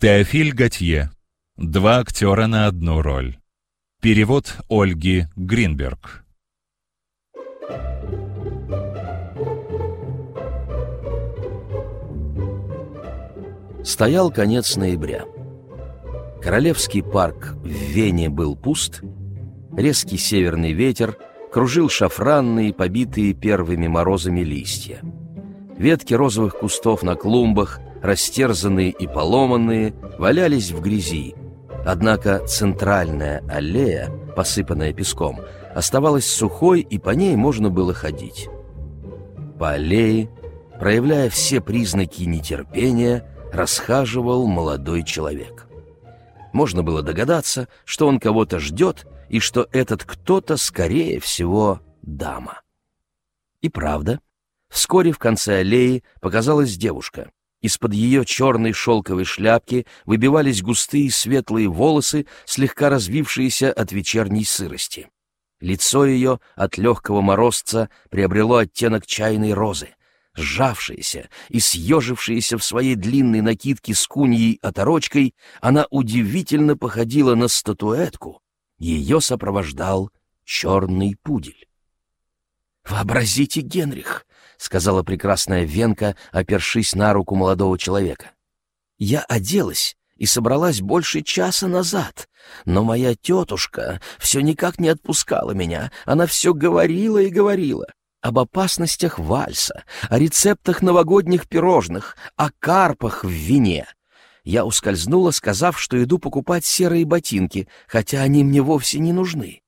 Теофиль Готье. Два актера на одну роль. Перевод Ольги Гринберг. Стоял конец ноября. Королевский парк в Вене был пуст, резкий северный ветер кружил шафранные, побитые первыми морозами листья. Ветки розовых кустов на клумбах, растерзанные и поломанные, валялись в грязи. Однако центральная аллея, посыпанная песком, оставалась сухой, и по ней можно было ходить. По аллее, проявляя все признаки нетерпения, расхаживал молодой человек. Можно было догадаться, что он кого-то ждет, и что этот кто-то, скорее всего, дама. И правда, вскоре в конце аллеи показалась девушка. Из-под ее черной шелковой шляпки выбивались густые светлые волосы, слегка развившиеся от вечерней сырости. Лицо ее от легкого морозца приобрело оттенок чайной розы. Сжавшаяся и съежившаяся в своей длинной накидке с куньей оторочкой, она удивительно походила на статуэтку. Ее сопровождал черный пудель. «Вообразите, Генрих!» — сказала прекрасная Венка, опершись на руку молодого человека. «Я оделась и собралась больше часа назад, но моя тетушка все никак не отпускала меня, она все говорила и говорила об опасностях вальса, о рецептах новогодних пирожных, о карпах в вине. Я ускользнула, сказав, что иду покупать серые ботинки, хотя они мне вовсе не нужны.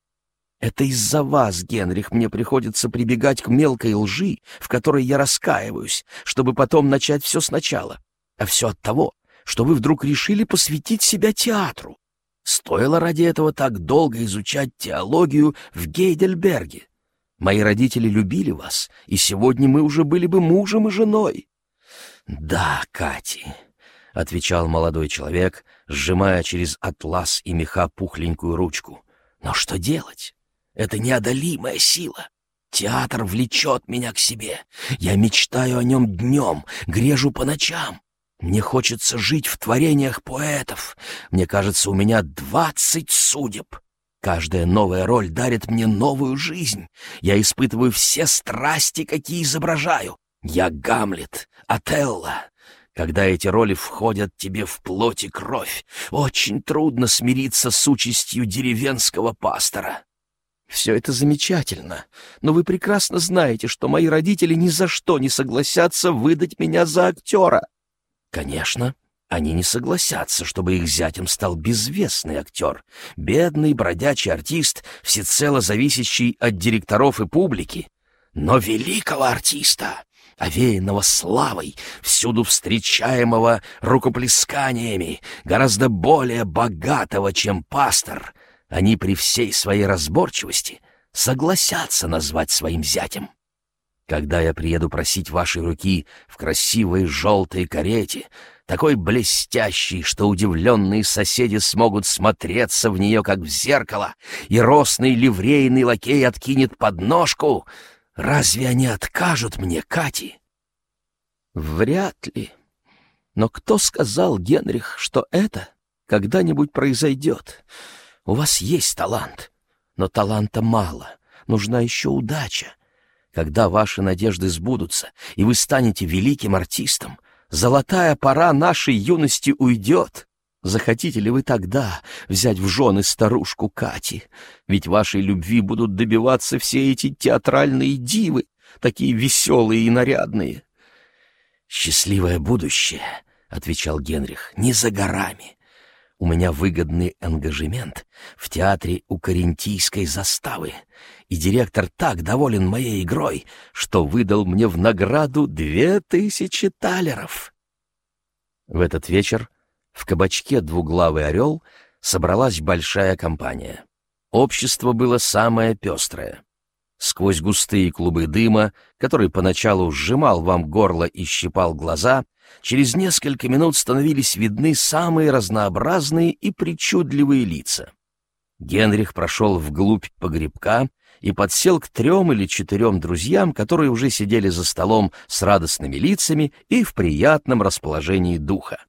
Это из-за вас, Генрих, мне приходится прибегать к мелкой лжи, в которой я раскаиваюсь, чтобы потом начать все сначала. А все от того, что вы вдруг решили посвятить себя театру. Стоило ради этого так долго изучать теологию в Гейдельберге. Мои родители любили вас, и сегодня мы уже были бы мужем и женой. Да, Кати, — отвечал молодой человек, сжимая через атлас и меха пухленькую ручку. Но что делать? Это неодолимая сила. Театр влечет меня к себе. Я мечтаю о нем днем, грежу по ночам. Мне хочется жить в творениях поэтов. Мне кажется, у меня двадцать судеб. Каждая новая роль дарит мне новую жизнь. Я испытываю все страсти, какие изображаю. Я Гамлет, Отелло. Когда эти роли входят тебе в плоть и кровь, очень трудно смириться с участью деревенского пастора. Все это замечательно, но вы прекрасно знаете, что мои родители ни за что не согласятся выдать меня за актера. Конечно, они не согласятся, чтобы их зятем стал безвестный актер, бедный бродячий артист, всецело зависящий от директоров и публики. Но великого артиста, овеянного славой, всюду встречаемого рукоплесканиями, гораздо более богатого, чем пастор, они при всей своей разборчивости согласятся назвать своим зятем. Когда я приеду просить вашей руки в красивой желтой карете, такой блестящей, что удивленные соседи смогут смотреться в нее, как в зеркало, и росный ливрейный лакей откинет подножку. Разве они откажут мне, Кати? Вряд ли. Но кто сказал, Генрих, что это когда-нибудь произойдет? У вас есть талант, но таланта мало, нужна еще удача. Когда ваши надежды сбудутся, и вы станете великим артистом — Золотая пора нашей юности уйдет. Захотите ли вы тогда взять в жены старушку Кати? Ведь вашей любви будут добиваться все эти театральные дивы, такие веселые и нарядные. «Счастливое будущее», — отвечал Генрих, — «не за горами. У меня выгодный ангажемент в театре у Карентийской заставы, и директор так доволен моей игрой, что выдал мне в награду две тысячи талеров. В этот вечер в кабачке «Двуглавый орел» собралась большая компания. Общество было самое пестрое. Сквозь густые клубы дыма, который поначалу сжимал вам горло и щипал глаза, через несколько минут становились видны самые разнообразные и причудливые лица. Генрих прошел вглубь погребка и подсел к трем или четырем друзьям, которые уже сидели за столом с радостными лицами и в приятном расположении духа.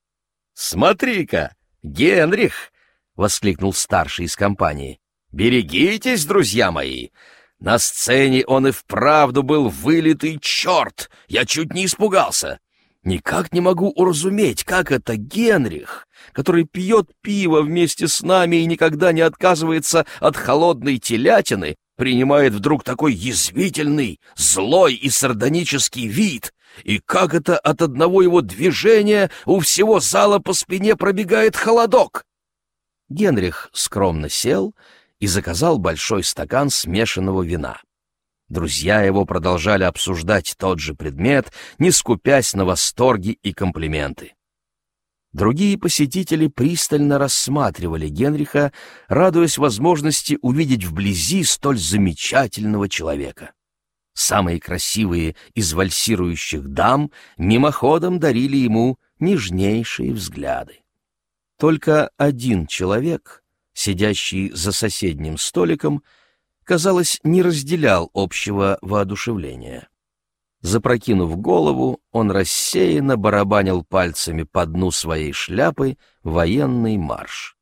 «Смотри-ка, Генрих!» — воскликнул старший из компании. «Берегитесь, друзья мои! На сцене он и вправду был вылитый черт! Я чуть не испугался! Никак не могу уразуметь, как это Генрих, который пьет пиво вместе с нами и никогда не отказывается от холодной телятины, принимает вдруг такой язвительный, злой и сардонический вид, и как это от одного его движения у всего зала по спине пробегает холодок. Генрих скромно сел и заказал большой стакан смешанного вина. Друзья его продолжали обсуждать тот же предмет, не скупясь на восторги и комплименты. Другие посетители пристально рассматривали Генриха, радуясь возможности увидеть вблизи столь замечательного человека. Самые красивые из вальсирующих дам мимоходом дарили ему нежнейшие взгляды. Только один человек, сидящий за соседним столиком, — казалось, не разделял общего воодушевления. Запрокинув голову, он рассеянно барабанил пальцами по дну своей шляпы военный марш.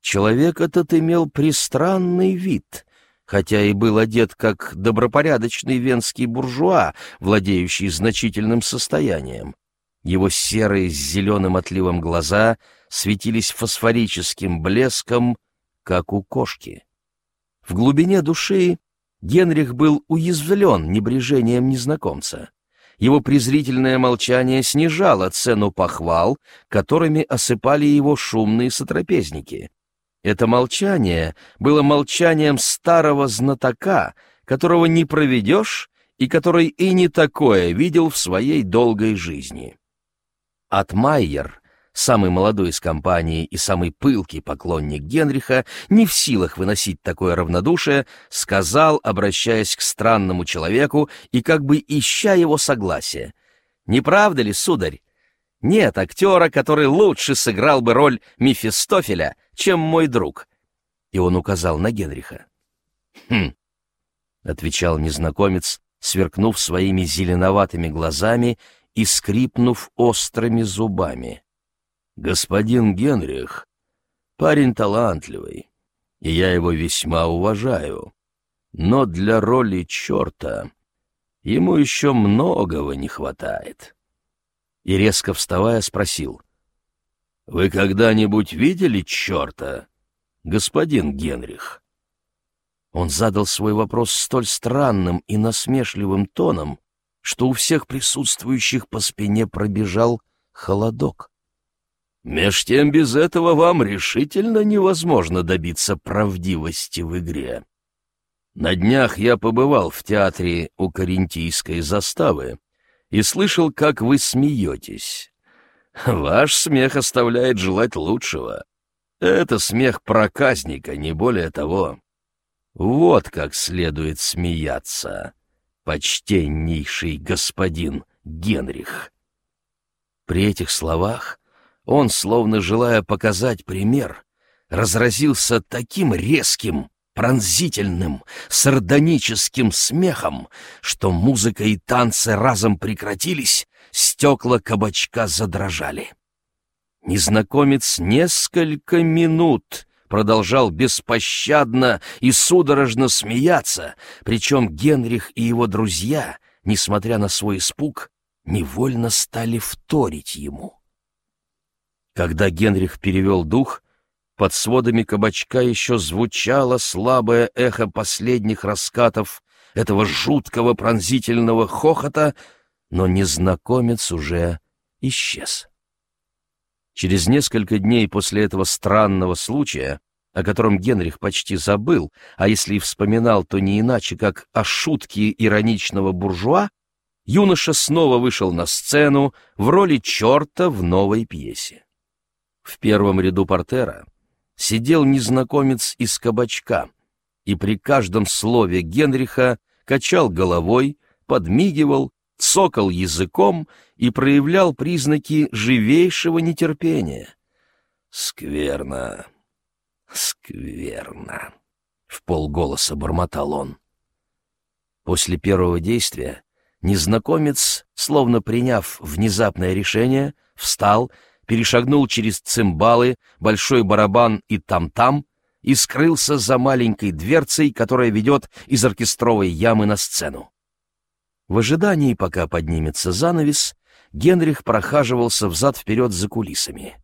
Человек этот имел пристранный вид, хотя и был одет как добропорядочный венский буржуа, владеющий значительным состоянием. Его серые с зеленым отливом глаза светились фосфорическим блеском, как у кошки. В глубине души Генрих был уязвлен небрежением незнакомца. Его презрительное молчание снижало цену похвал, которыми осыпали его шумные сотрапезники. Это молчание было молчанием старого знатока, которого не проведешь и который и не такое видел в своей долгой жизни. Атмайер самый молодой из компании и самый пылкий поклонник Генриха, не в силах выносить такое равнодушие, сказал, обращаясь к странному человеку и как бы ища его согласия. «Не правда ли, сударь? Нет актера, который лучше сыграл бы роль Мефистофеля, чем мой друг». И он указал на Генриха. «Хм», — отвечал незнакомец, сверкнув своими зеленоватыми глазами и скрипнув острыми зубами. Господин Генрих — парень талантливый, и я его весьма уважаю. Но для роли черта ему еще многого не хватает. И резко вставая спросил, «Вы когда-нибудь видели черта, господин Генрих?» Он задал свой вопрос столь странным и насмешливым тоном, что у всех присутствующих по спине пробежал холодок. Меж тем без этого вам решительно невозможно добиться правдивости в игре. На днях я побывал в театре у Карентийской заставы и слышал, как вы смеетесь. Ваш смех оставляет желать лучшего. Это смех проказника, не более того. Вот как следует смеяться, почтеннейший господин Генрих. При этих словах он, словно желая показать пример, разразился таким резким, пронзительным, сардоническим смехом, что музыка и танцы разом прекратились, стекла кабачка задрожали. Незнакомец несколько минут продолжал беспощадно и судорожно смеяться, причем Генрих и его друзья, несмотря на свой испуг, невольно стали вторить ему. Когда Генрих перевел дух, под сводами кабачка еще звучало слабое эхо последних раскатов этого жуткого пронзительного хохота, но незнакомец уже исчез. Через несколько дней после этого странного случая, о котором Генрих почти забыл, а если и вспоминал, то не иначе, как о шутке ироничного буржуа, юноша снова вышел на сцену в роли черта в новой пьесе. В первом ряду портера сидел незнакомец из кабачка и при каждом слове Генриха качал головой, подмигивал, цокал языком и проявлял признаки живейшего нетерпения. «Скверно, скверно», — в полголоса бормотал он. После первого действия незнакомец, словно приняв внезапное решение, встал перешагнул через цимбалы, большой барабан и там-там и скрылся за маленькой дверцей, которая ведет из оркестровой ямы на сцену. В ожидании, пока поднимется занавес, Генрих прохаживался взад-вперед за кулисами.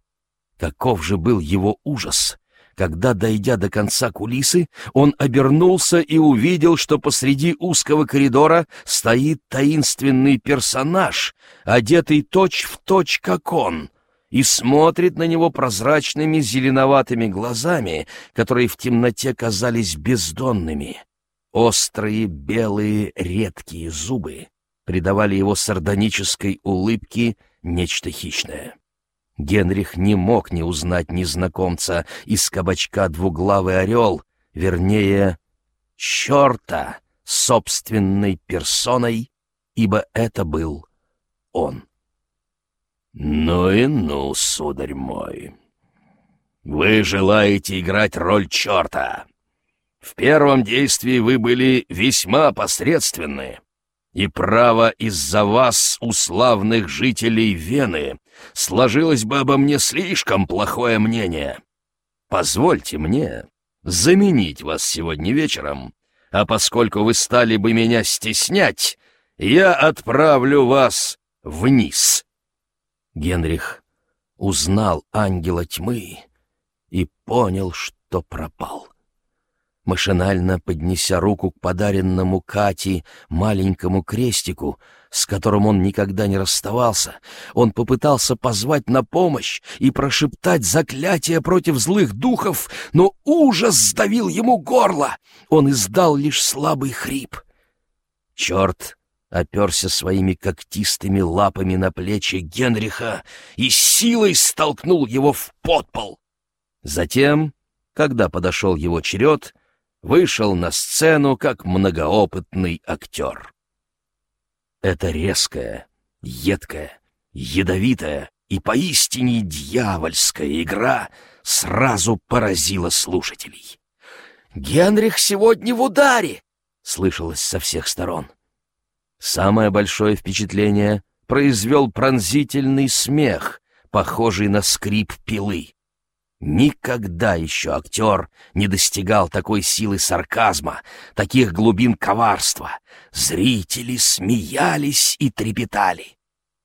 Каков же был его ужас, когда, дойдя до конца кулисы, он обернулся и увидел, что посреди узкого коридора стоит таинственный персонаж, одетый точь-в-точь, точь, как он, и смотрит на него прозрачными зеленоватыми глазами, которые в темноте казались бездонными. Острые, белые, редкие зубы придавали его сардонической улыбке нечто хищное. Генрих не мог не узнать незнакомца из кабачка «Двуглавый орел», вернее, черта собственной персоной, ибо это был он. «Ну и ну, сударь мой, вы желаете играть роль черта. В первом действии вы были весьма посредственны, и право из-за вас, у славных жителей Вены, сложилось бы обо мне слишком плохое мнение. Позвольте мне заменить вас сегодня вечером, а поскольку вы стали бы меня стеснять, я отправлю вас вниз». Генрих узнал ангела тьмы и понял, что пропал. Машинально поднеся руку к подаренному Кате маленькому крестику, с которым он никогда не расставался, он попытался позвать на помощь и прошептать заклятие против злых духов, но ужас сдавил ему горло. Он издал лишь слабый хрип. Черт оперся своими когтистыми лапами на плечи Генриха и силой столкнул его в подпол. Затем, когда подошел его черед, вышел на сцену как многоопытный актер. Это резкая, едкая, ядовитая и поистине дьявольская игра сразу поразила слушателей. «Генрих сегодня в ударе!» — слышалось со всех сторон. Самое большое впечатление произвел пронзительный смех, похожий на скрип пилы. Никогда еще актер не достигал такой силы сарказма, таких глубин коварства. Зрители смеялись и трепетали.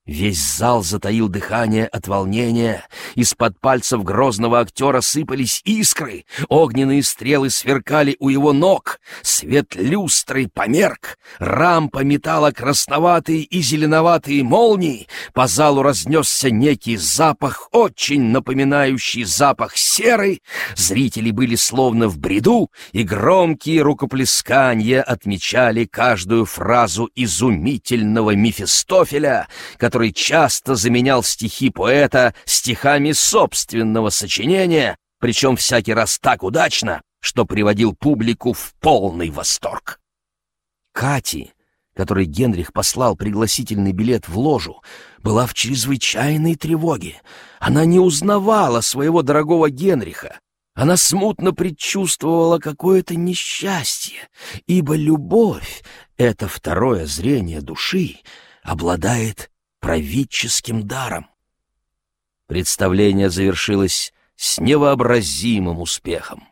Весь зал затаил дыхание от волнения, из-под пальцев грозного актера сыпались искры, огненные стрелы сверкали у его ног, свет люстры померк, рампа метала красноватые и зеленоватые молнии, по залу разнесся некий запах, очень напоминающий запах серы, зрители были словно в бреду, и громкие рукоплескания отмечали каждую фразу изумительного Мефистофеля, который который часто заменял стихи поэта стихами собственного сочинения, причем всякий раз так удачно, что приводил публику в полный восторг. Кати, которой Генрих послал пригласительный билет в ложу, была в чрезвычайной тревоге. Она не узнавала своего дорогого Генриха. Она смутно предчувствовала какое-то несчастье, ибо любовь — это второе зрение души, обладает правительским даром. Представление завершилось с невообразимым успехом.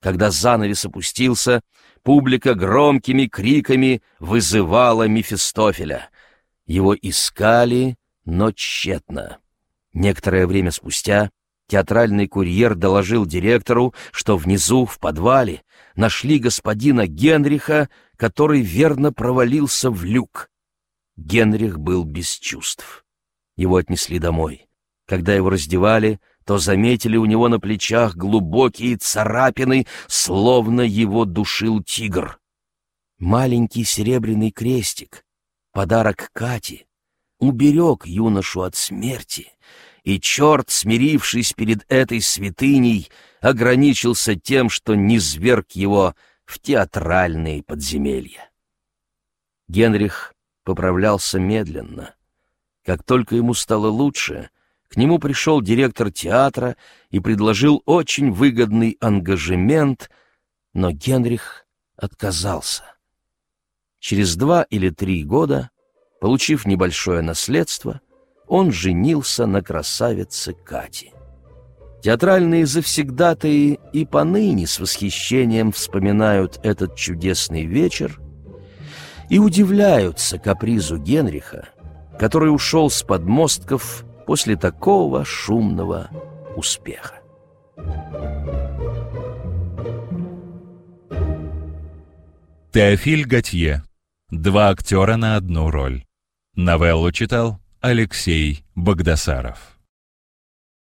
Когда занавес опустился, публика громкими криками вызывала Мефистофеля. Его искали, но тщетно. Некоторое время спустя театральный курьер доложил директору, что внизу, в подвале, нашли господина Генриха, который верно провалился в люк. Генрих был без чувств. Его отнесли домой. Когда его раздевали, то заметили у него на плечах глубокие царапины, словно его душил тигр. Маленький серебряный крестик, подарок Кате, уберег юношу от смерти, и черт, смирившись перед этой святыней, ограничился тем, что низверг его в театральные подземелья. Генрих поправлялся медленно. Как только ему стало лучше, к нему пришел директор театра и предложил очень выгодный ангажемент, но Генрих отказался. Через два или три года, получив небольшое наследство, он женился на красавице Кате. Театральные завсегдатаи и поныне с восхищением вспоминают этот чудесный вечер и удивляются капризу Генриха, который ушел с подмостков после такого шумного успеха. Теофиль Готье. Два актера на одну роль. Новеллу читал Алексей Богдасаров.